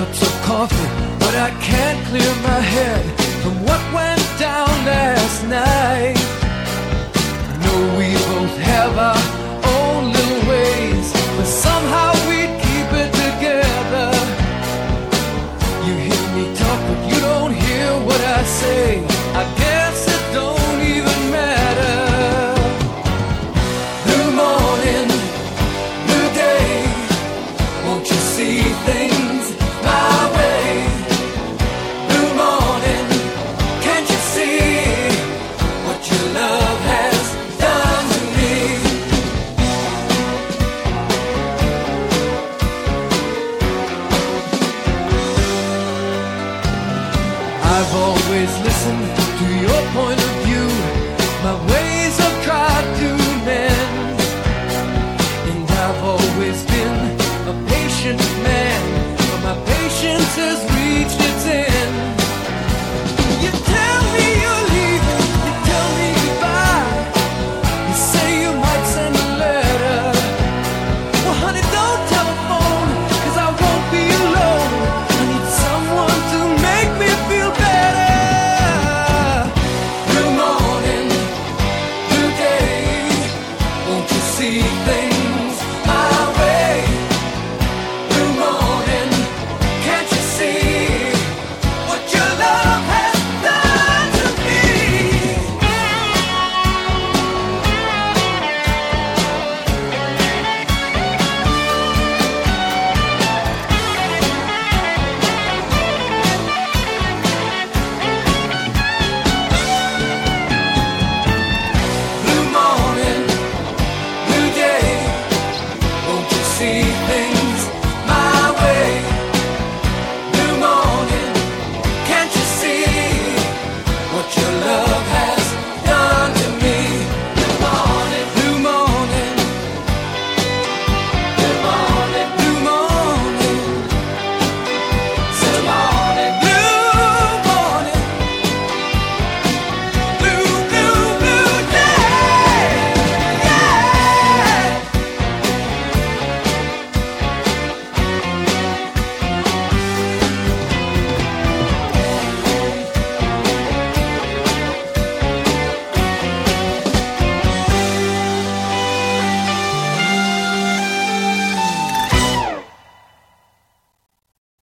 cups of coffee, but I can't clear my head from what went down last night. I know we both have our own little ways, but somehow we keep it together. You hear me talk, but you don't hear what I say. I guess it don't even matter. New morning, new day. Won't you see things? I've always listened to your point of view. My way everything.